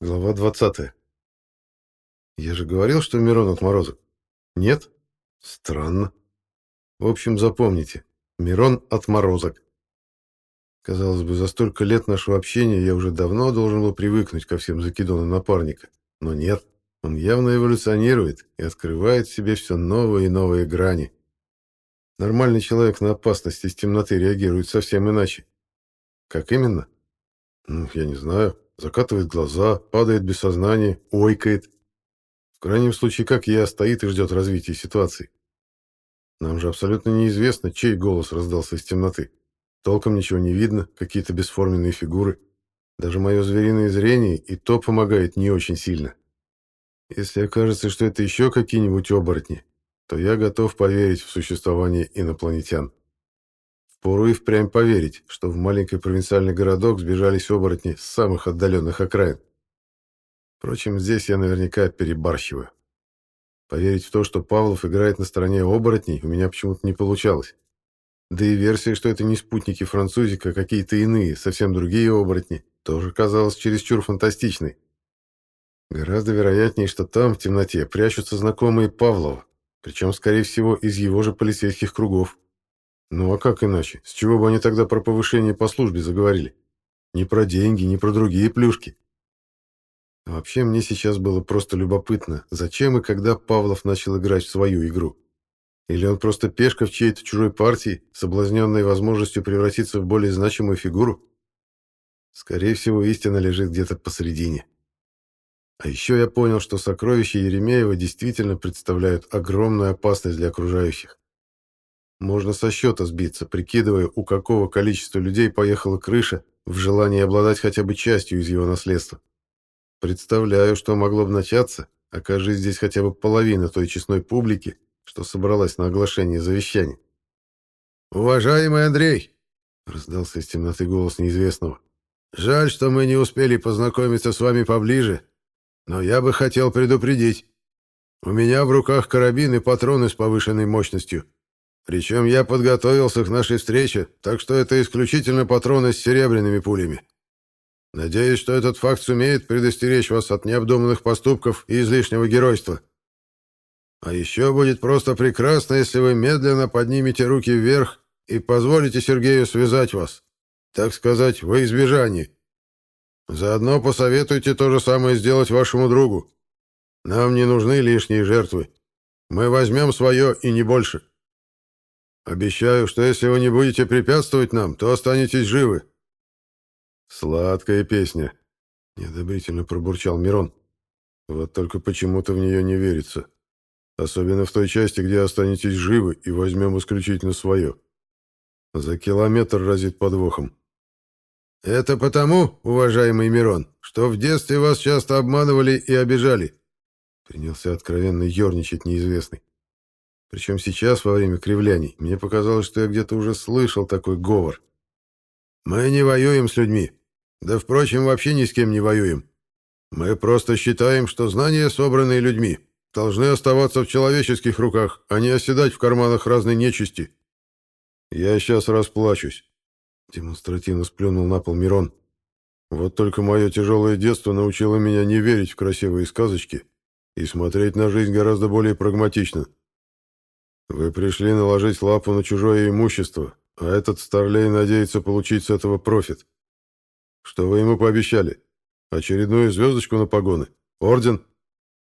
Глава 20. Я же говорил, что Мирон отморозок. Нет? Странно. В общем, запомните. Мирон отморозок. Казалось бы, за столько лет нашего общения я уже давно должен был привыкнуть ко всем закидонам напарника. Но нет. Он явно эволюционирует и открывает в себе все новые и новые грани. Нормальный человек на опасности из темноты реагирует совсем иначе. Как именно? Ну, я не знаю. Закатывает глаза, падает без сознания, ойкает. В крайнем случае, как я, стоит и ждет развития ситуации. Нам же абсолютно неизвестно, чей голос раздался из темноты. Толком ничего не видно, какие-то бесформенные фигуры. Даже мое звериное зрение и то помогает не очень сильно. Если окажется, что это еще какие-нибудь оборотни, то я готов поверить в существование инопланетян. Впору и впрямь поверить, что в маленький провинциальный городок сбежались оборотни с самых отдаленных окраин. Впрочем, здесь я наверняка перебарщиваю. Поверить в то, что Павлов играет на стороне оборотней, у меня почему-то не получалось. Да и версия, что это не спутники французика, а какие-то иные, совсем другие оборотни, тоже казалась чересчур фантастичной. Гораздо вероятнее, что там, в темноте, прячутся знакомые Павлова, причем, скорее всего, из его же полицейских кругов. Ну а как иначе? С чего бы они тогда про повышение по службе заговорили? Не про деньги, не про другие плюшки. вообще, мне сейчас было просто любопытно, зачем и когда Павлов начал играть в свою игру. Или он просто пешка в чьей-то чужой партии, соблазненной возможностью превратиться в более значимую фигуру? Скорее всего, истина лежит где-то посередине. А еще я понял, что сокровища Еремеева действительно представляют огромную опасность для окружающих. Можно со счета сбиться, прикидывая, у какого количества людей поехала крыша в желании обладать хотя бы частью из его наследства. Представляю, что могло бы начаться, окажись здесь хотя бы половина той честной публики, что собралась на оглашение завещания. «Уважаемый Андрей!» — раздался из темноты голос неизвестного. «Жаль, что мы не успели познакомиться с вами поближе, но я бы хотел предупредить. У меня в руках карабин и патроны с повышенной мощностью. Причем я подготовился к нашей встрече, так что это исключительно патроны с серебряными пулями. Надеюсь, что этот факт сумеет предостеречь вас от необдуманных поступков и излишнего геройства. А еще будет просто прекрасно, если вы медленно поднимете руки вверх и позволите Сергею связать вас, так сказать, во избежание. Заодно посоветуйте то же самое сделать вашему другу. Нам не нужны лишние жертвы. Мы возьмем свое и не больше. Обещаю, что если вы не будете препятствовать нам, то останетесь живы. Сладкая песня, неодобрительно пробурчал Мирон. Вот только почему-то в нее не верится. Особенно в той части, где останетесь живы и возьмем исключительно свое. За километр разит подвохом. «Это потому, уважаемый Мирон, что в детстве вас часто обманывали и обижали», принялся откровенно ерничать неизвестный. Причем сейчас, во время кривляний, мне показалось, что я где-то уже слышал такой говор. «Мы не воюем с людьми. Да, впрочем, вообще ни с кем не воюем. Мы просто считаем, что знания, собранные людьми, должны оставаться в человеческих руках, а не оседать в карманах разной нечисти. Я сейчас расплачусь. Демонстративно сплюнул на пол Мирон. Вот только мое тяжелое детство научило меня не верить в красивые сказочки и смотреть на жизнь гораздо более прагматично. Вы пришли наложить лапу на чужое имущество, а этот старлей надеется получить с этого профит. Что вы ему пообещали? Очередную звездочку на погоны? Орден?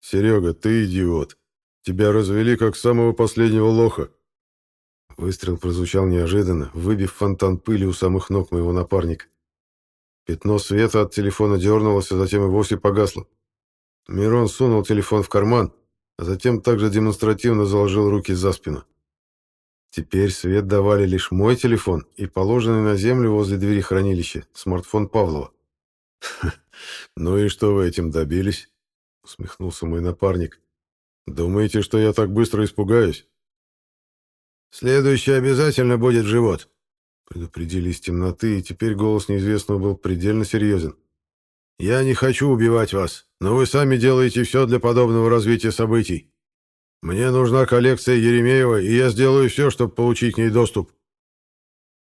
Серега, ты идиот. Тебя развели как самого последнего лоха. Выстрел прозвучал неожиданно, выбив фонтан пыли у самых ног моего напарника. Пятно света от телефона дернулось, а затем и вовсе погасло. Мирон сунул телефон в карман, а затем также демонстративно заложил руки за спину. Теперь свет давали лишь мой телефон и положенный на землю возле двери хранилища смартфон Павлова. «Ну и что вы этим добились?» — усмехнулся мой напарник. «Думаете, что я так быстро испугаюсь?» «Следующий обязательно будет живот», — предупредили из темноты, и теперь голос неизвестного был предельно серьезен. «Я не хочу убивать вас, но вы сами делаете все для подобного развития событий. Мне нужна коллекция Еремеева, и я сделаю все, чтобы получить к ней доступ».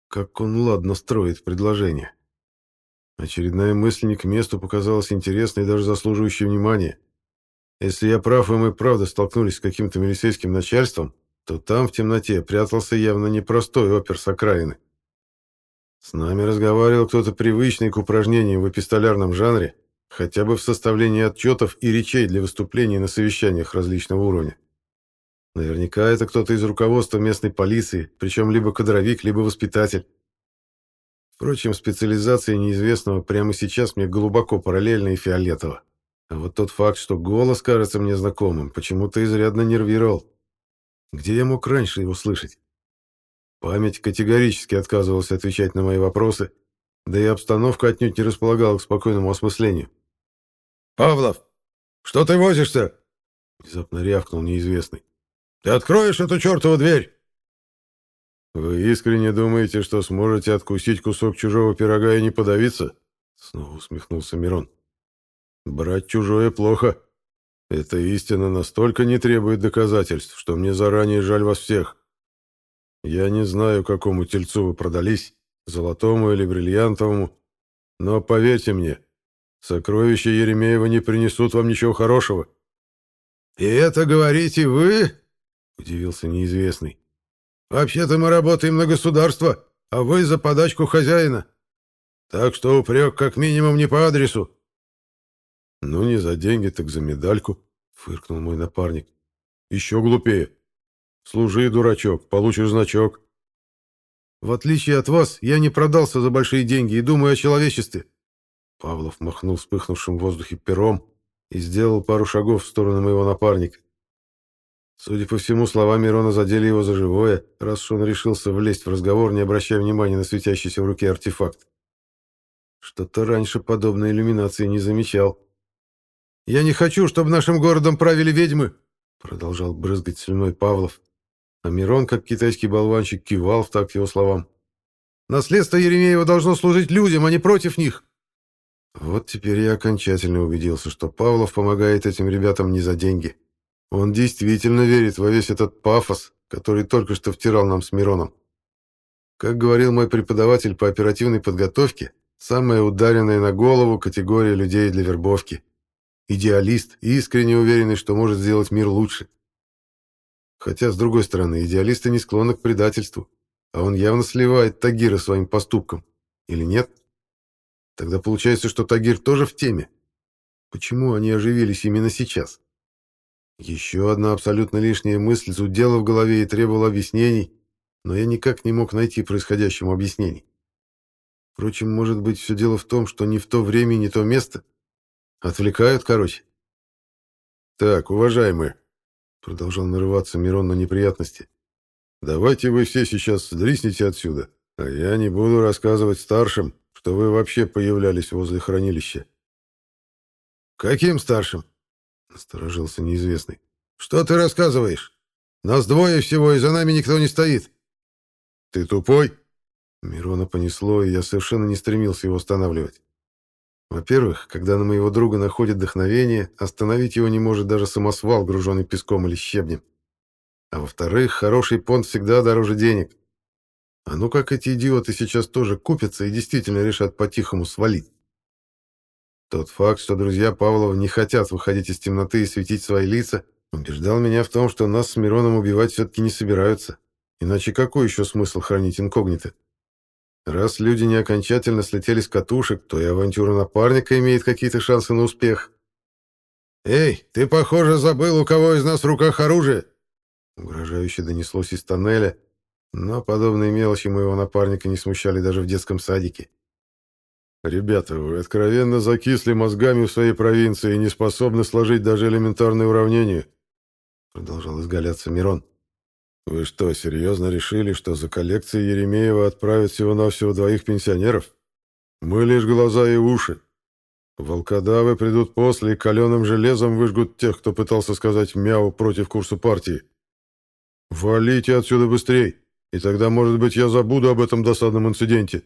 Как он ладно строит предложение. Очередная мысль не к месту показалась интересной и даже заслуживающей внимания. Если я прав, и мы правда столкнулись с каким-то милицейским начальством, то там в темноте прятался явно непростой опер с окраины. С нами разговаривал кто-то привычный к упражнениям в эпистолярном жанре, хотя бы в составлении отчетов и речей для выступлений на совещаниях различного уровня. Наверняка это кто-то из руководства местной полиции, причем либо кадровик, либо воспитатель. Впрочем, специализация неизвестного прямо сейчас мне глубоко параллельна и фиолетово. А вот тот факт, что голос кажется мне знакомым, почему-то изрядно нервировал. Где я мог раньше его слышать? Память категорически отказывалась отвечать на мои вопросы, да и обстановка отнюдь не располагала к спокойному осмыслению. «Павлов, что ты возишься?» Внезапно рявкнул неизвестный. «Ты откроешь эту чертову дверь?» «Вы искренне думаете, что сможете откусить кусок чужого пирога и не подавиться?» Снова усмехнулся Мирон. «Брать чужое плохо. Эта истина настолько не требует доказательств, что мне заранее жаль вас всех. Я не знаю, какому тельцу вы продались, золотому или бриллиантовому, но поверьте мне, сокровища Еремеева не принесут вам ничего хорошего». «И это говорите вы?» — удивился неизвестный. «Вообще-то мы работаем на государство, а вы за подачку хозяина. Так что упрек как минимум не по адресу». «Ну, не за деньги, так за медальку», — фыркнул мой напарник. «Еще глупее. Служи, дурачок, получишь значок». «В отличие от вас, я не продался за большие деньги и думаю о человечестве». Павлов махнул вспыхнувшим в воздухе пером и сделал пару шагов в сторону моего напарника. Судя по всему, слова Мирона задели его за живое, раз он решился влезть в разговор, не обращая внимания на светящийся в руке артефакт. Что-то раньше подобной иллюминации не замечал. «Я не хочу, чтобы нашим городом правили ведьмы!» Продолжал брызгать слюной Павлов. А Мирон, как китайский болванчик, кивал в такт его словам. «Наследство Еремеева должно служить людям, а не против них!» Вот теперь я окончательно убедился, что Павлов помогает этим ребятам не за деньги. Он действительно верит во весь этот пафос, который только что втирал нам с Мироном. Как говорил мой преподаватель по оперативной подготовке, самая ударенная на голову категория людей для вербовки. Идеалист, искренне уверенный, что может сделать мир лучше. Хотя, с другой стороны, идеалисты не склонны к предательству, а он явно сливает Тагира своим поступком. Или нет? Тогда получается, что Тагир тоже в теме. Почему они оживились именно сейчас? Еще одна абсолютно лишняя мысль зудела в голове и требовала объяснений, но я никак не мог найти происходящему объяснений. Впрочем, может быть, все дело в том, что не в то время и не то место. Отвлекают, короче. «Так, уважаемые», — продолжал нарываться Мирон на неприятности, «давайте вы все сейчас дрисните отсюда, а я не буду рассказывать старшим, что вы вообще появлялись возле хранилища». «Каким старшим?» Насторожился неизвестный. «Что ты рассказываешь? Нас двое всего, и за нами никто не стоит». «Ты тупой?» Мирона понесло, и я совершенно не стремился его останавливать. Во-первых, когда на моего друга находит вдохновение, остановить его не может даже самосвал, груженный песком или щебнем. А во-вторых, хороший понт всегда дороже денег. А ну как эти идиоты сейчас тоже купятся и действительно решат по-тихому свалить. Тот факт, что друзья Павлова не хотят выходить из темноты и светить свои лица, убеждал меня в том, что нас с Мироном убивать все-таки не собираются. Иначе какой еще смысл хранить инкогнито? Раз люди не окончательно слетели с катушек, то и авантюра напарника имеет какие-то шансы на успех. «Эй, ты, похоже, забыл, у кого из нас в руках оружие!» Угрожающе донеслось из тоннеля, но подобные мелочи моего напарника не смущали даже в детском садике. «Ребята, вы откровенно закисли мозгами в своей провинции и не способны сложить даже элементарные уравнения», продолжал изгаляться Мирон. «Вы что, серьезно решили, что за коллекцией Еремеева отправят всего-навсего двоих пенсионеров? Мы лишь глаза и уши. Волкодавы придут после и каленым железом выжгут тех, кто пытался сказать «мяу» против курса партии. Валите отсюда быстрей, и тогда, может быть, я забуду об этом досадном инциденте».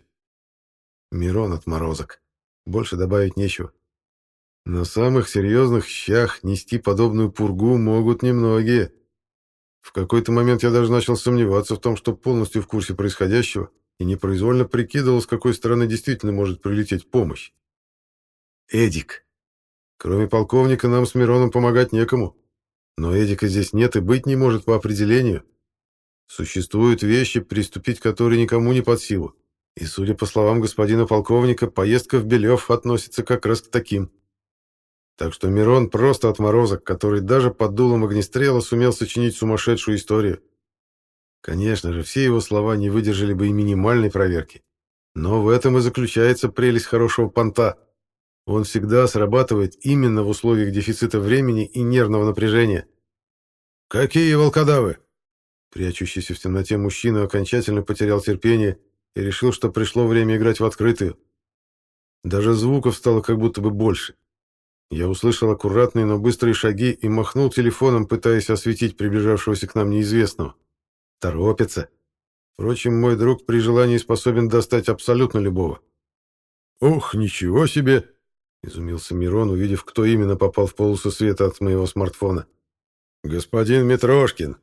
Мирон отморозок. Больше добавить нечего. На самых серьезных щах нести подобную пургу могут немногие. В какой-то момент я даже начал сомневаться в том, что полностью в курсе происходящего, и непроизвольно прикидывал, с какой стороны действительно может прилететь помощь. Эдик. Кроме полковника нам с Мироном помогать некому. Но Эдика здесь нет и быть не может по определению. Существуют вещи, приступить к которые никому не под силу. И, судя по словам господина полковника, поездка в Белев относится как раз к таким. Так что Мирон просто отморозок, который даже под дулом огнестрела сумел сочинить сумасшедшую историю. Конечно же, все его слова не выдержали бы и минимальной проверки. Но в этом и заключается прелесть хорошего понта. Он всегда срабатывает именно в условиях дефицита времени и нервного напряжения. «Какие волкодавы?» Прячущийся в темноте мужчина окончательно потерял терпение и решил, что пришло время играть в открытую. Даже звуков стало как будто бы больше. Я услышал аккуратные, но быстрые шаги и махнул телефоном, пытаясь осветить приближавшегося к нам неизвестного. Торопится. Впрочем, мой друг при желании способен достать абсолютно любого. «Ух, ничего себе!» — изумился Мирон, увидев, кто именно попал в полосу света от моего смартфона. «Господин Митрошкин,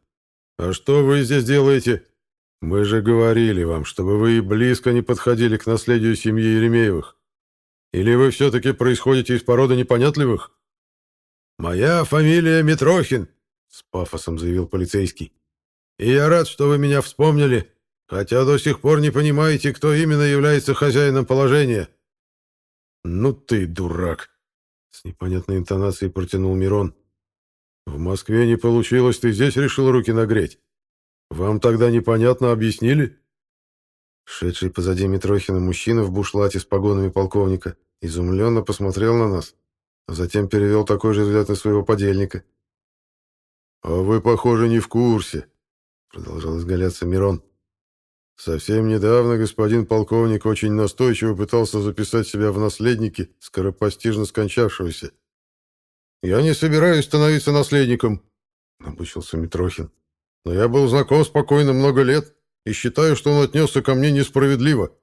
а что вы здесь делаете? Мы же говорили вам, чтобы вы и близко не подходили к наследию семьи Еремеевых. Или вы все-таки происходите из породы непонятливых?» «Моя фамилия Митрохин», — с пафосом заявил полицейский. «И я рад, что вы меня вспомнили, хотя до сих пор не понимаете, кто именно является хозяином положения». «Ну ты дурак!» — с непонятной интонацией протянул Мирон. «В Москве не получилось, ты здесь решил руки нагреть. Вам тогда непонятно объяснили?» Шедший позади Митрохина мужчина в бушлате с погонами полковника изумленно посмотрел на нас, а затем перевел такой же взгляд на своего подельника. «А вы, похоже, не в курсе», — продолжал изгаляться Мирон. Совсем недавно господин полковник очень настойчиво пытался записать себя в наследники скоропостижно скончавшегося. «Я не собираюсь становиться наследником», — набычился Митрохин. «Но я был знаком спокойно много лет и считаю, что он отнесся ко мне несправедливо.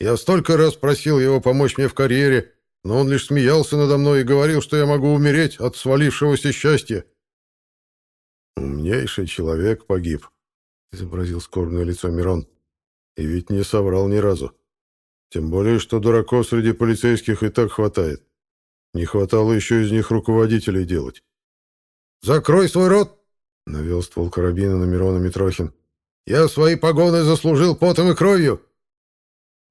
Я столько раз просил его помочь мне в карьере, но он лишь смеялся надо мной и говорил, что я могу умереть от свалившегося счастья». «Умнейший человек погиб», — изобразил скорбное лицо Мирон. «И ведь не соврал ни разу. Тем более, что дураков среди полицейских и так хватает. Не хватало еще из них руководителей делать». «Закрой свой рот!» — навел ствол карабина на Мирона Митрохин. «Я свои погоны заслужил потом и кровью!»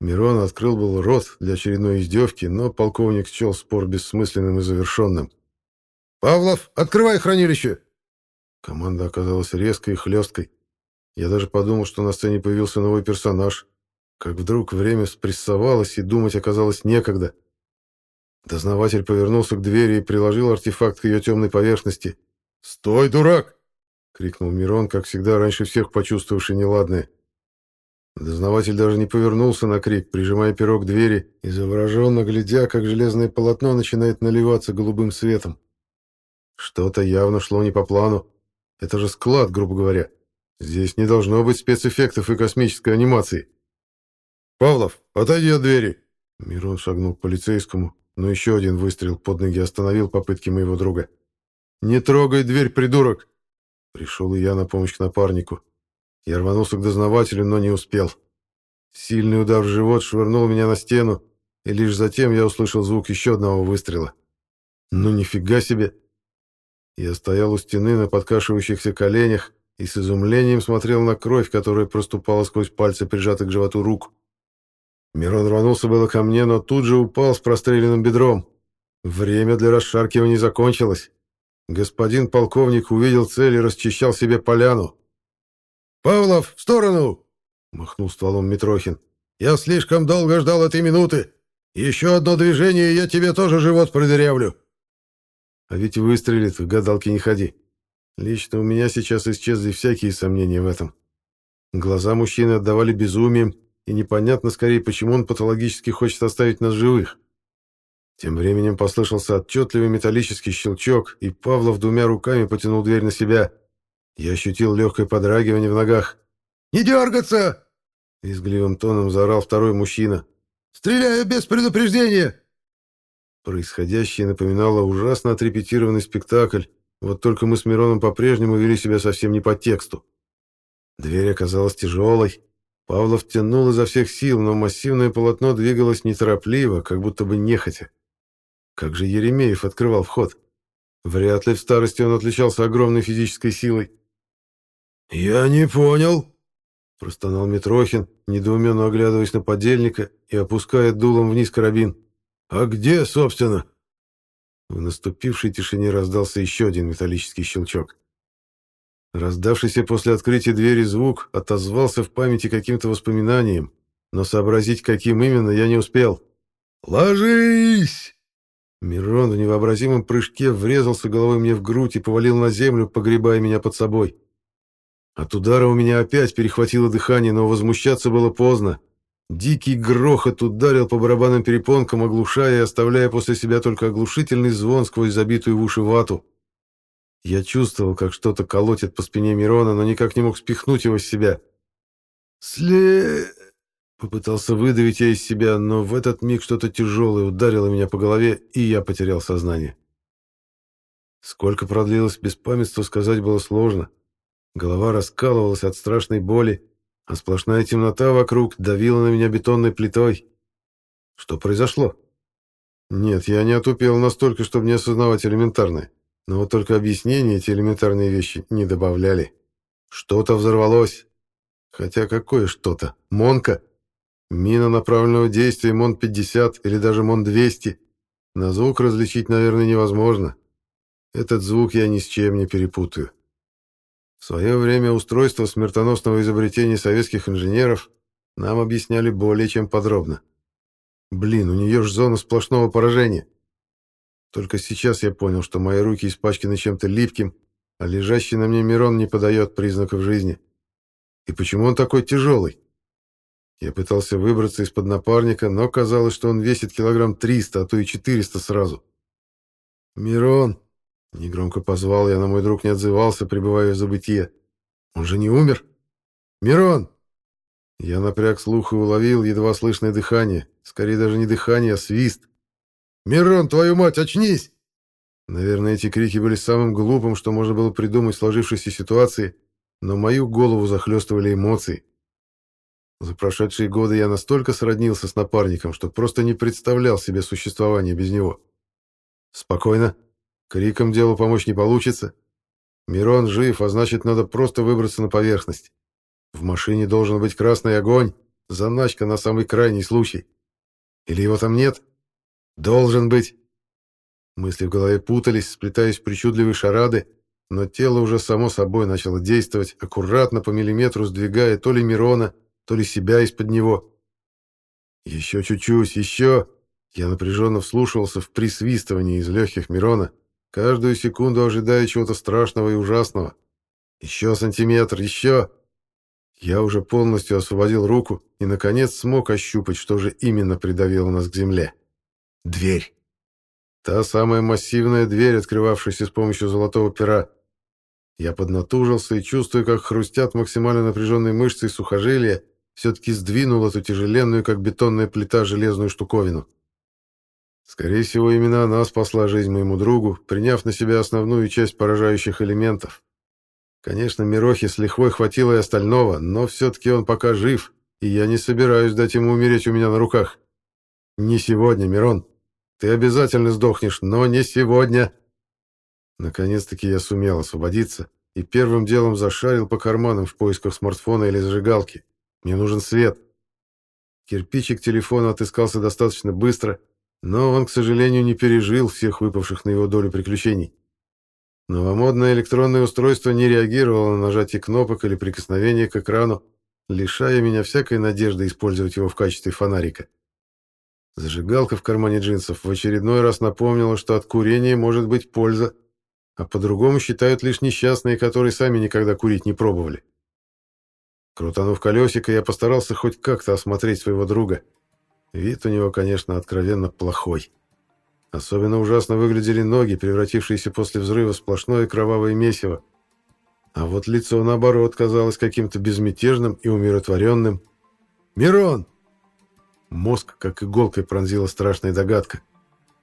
Мирон открыл был рот для очередной издевки, но полковник счел спор бессмысленным и завершенным. «Павлов, открывай хранилище!» Команда оказалась резкой и хлесткой. Я даже подумал, что на сцене появился новый персонаж. Как вдруг время спрессовалось, и думать оказалось некогда. Дознаватель повернулся к двери и приложил артефакт к ее темной поверхности. «Стой, дурак!» — крикнул Мирон, как всегда, раньше всех почувствовавший неладное. Дознаватель даже не повернулся на крик, прижимая перо к двери и глядя, как железное полотно начинает наливаться голубым светом. Что-то явно шло не по плану. Это же склад, грубо говоря. Здесь не должно быть спецэффектов и космической анимации. «Павлов, отойди от двери!» Мирон шагнул к полицейскому, но еще один выстрел под ноги остановил попытки моего друга. «Не трогай дверь, придурок!» Пришел и я на помощь к напарнику. Я рванулся к дознавателю, но не успел. Сильный удар в живот швырнул меня на стену, и лишь затем я услышал звук еще одного выстрела. «Ну нифига себе!» Я стоял у стены на подкашивающихся коленях, и с изумлением смотрел на кровь, которая проступала сквозь пальцы, прижатых к животу рук. Мирон рванулся было ко мне, но тут же упал с простреленным бедром. Время для расшаркивания закончилось. Господин полковник увидел цель и расчищал себе поляну. «Павлов, в сторону!» — махнул стволом Митрохин. «Я слишком долго ждал этой минуты. Еще одно движение, и я тебе тоже живот продырявлю». «А ведь выстрелит, в гадалки не ходи», Лично у меня сейчас исчезли всякие сомнения в этом. Глаза мужчины отдавали безумием, и непонятно скорее, почему он патологически хочет оставить нас живых. Тем временем послышался отчетливый металлический щелчок, и Павлов двумя руками потянул дверь на себя. Я ощутил легкое подрагивание в ногах. «Не дергаться!» — визгливым тоном заорал второй мужчина. «Стреляю без предупреждения!» Происходящее напоминало ужасно отрепетированный спектакль, вот только мы с Мироном по-прежнему вели себя совсем не по тексту. Дверь оказалась тяжелой. Павлов тянул изо всех сил, но массивное полотно двигалось неторопливо, как будто бы нехотя. Как же Еремеев открывал вход? Вряд ли в старости он отличался огромной физической силой. «Я не понял», — простонал Митрохин, недоуменно оглядываясь на подельника и опуская дулом вниз карабин. «А где, собственно?» В наступившей тишине раздался еще один металлический щелчок. Раздавшийся после открытия двери звук отозвался в памяти каким-то воспоминанием, но сообразить, каким именно, я не успел. «Ложись!» Мирон в невообразимом прыжке врезался головой мне в грудь и повалил на землю, погребая меня под собой. От удара у меня опять перехватило дыхание, но возмущаться было поздно. Дикий грохот ударил по барабанным перепонкам, оглушая и оставляя после себя только оглушительный звон сквозь забитую в уши вату. Я чувствовал, как что-то колотит по спине Мирона, но никак не мог спихнуть его с себя. «Сле...» Попытался выдавить я из себя, но в этот миг что-то тяжелое ударило меня по голове, и я потерял сознание. Сколько продлилось беспамятство, сказать было сложно. Голова раскалывалась от страшной боли, а сплошная темнота вокруг давила на меня бетонной плитой. Что произошло? Нет, я не отупел настолько, чтобы не осознавать элементарное. Но вот только объяснения эти элементарные вещи не добавляли. Что-то взорвалось. Хотя какое что-то? Монка? Мина направленного действия МОН-50 или даже МОН-200. На звук различить, наверное, невозможно. Этот звук я ни с чем не перепутаю. В свое время устройство смертоносного изобретения советских инженеров нам объясняли более чем подробно. Блин, у нее ж зона сплошного поражения. Только сейчас я понял, что мои руки испачканы чем-то липким, а лежащий на мне Мирон не подает признаков жизни. И почему он такой тяжелый? Я пытался выбраться из-под напарника, но казалось, что он весит килограмм триста, а то и четыреста сразу. «Мирон!» — негромко позвал я, но мой друг не отзывался, пребывая в забытье. «Он же не умер?» «Мирон!» Я напряг слух и уловил едва слышное дыхание. Скорее даже не дыхание, а свист. «Мирон, твою мать, очнись!» Наверное, эти крики были самым глупым, что можно было придумать в сложившейся ситуации, но мою голову захлестывали эмоции. За прошедшие годы я настолько сроднился с напарником, что просто не представлял себе существования без него. Спокойно. Криком делу помочь не получится. Мирон жив, а значит, надо просто выбраться на поверхность. В машине должен быть красный огонь, заначка на самый крайний случай. Или его там нет? Должен быть. Мысли в голове путались, сплетаясь в причудливые шарады, но тело уже само собой начало действовать, аккуратно по миллиметру сдвигая то ли Мирона, то ли себя из-под него. Еще чуть-чуть, еще... Я напряженно вслушивался в присвистывание из легких Мирона, каждую секунду ожидая чего-то страшного и ужасного. Еще сантиметр, еще... Я уже полностью освободил руку и, наконец, смог ощупать, что же именно придавило нас к земле. Дверь. Та самая массивная дверь, открывавшаяся с помощью золотого пера. Я поднатужился и, чувствуя, как хрустят максимально напряженные мышцы и сухожилия, все-таки сдвинул эту тяжеленную, как бетонная плита, железную штуковину. Скорее всего, именно она спасла жизнь моему другу, приняв на себя основную часть поражающих элементов. Конечно, Мирохе с лихвой хватило и остального, но все-таки он пока жив, и я не собираюсь дать ему умереть у меня на руках. Не сегодня, Мирон. Ты обязательно сдохнешь, но не сегодня. Наконец-таки я сумел освободиться и первым делом зашарил по карманам в поисках смартфона или зажигалки. Мне нужен свет. Кирпичик телефона отыскался достаточно быстро, но он, к сожалению, не пережил всех выпавших на его долю приключений. Новомодное электронное устройство не реагировало на нажатие кнопок или прикосновение к экрану, лишая меня всякой надежды использовать его в качестве фонарика. Зажигалка в кармане джинсов в очередной раз напомнила, что от курения может быть польза, а по-другому считают лишь несчастные, которые сами никогда курить не пробовали. Крутанув колесико, я постарался хоть как-то осмотреть своего друга. Вид у него, конечно, откровенно плохой. Особенно ужасно выглядели ноги, превратившиеся после взрыва в сплошное кровавое месиво. А вот лицо, наоборот, казалось каким-то безмятежным и умиротворенным. «Мирон!» Мозг, как иголкой, пронзила страшная догадка.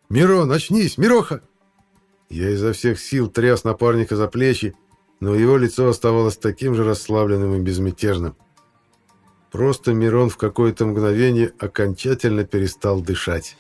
«Мирон, очнись! Мироха!» Я изо всех сил тряс напарника за плечи, но его лицо оставалось таким же расслабленным и безмятежным. Просто Мирон в какое-то мгновение окончательно перестал дышать.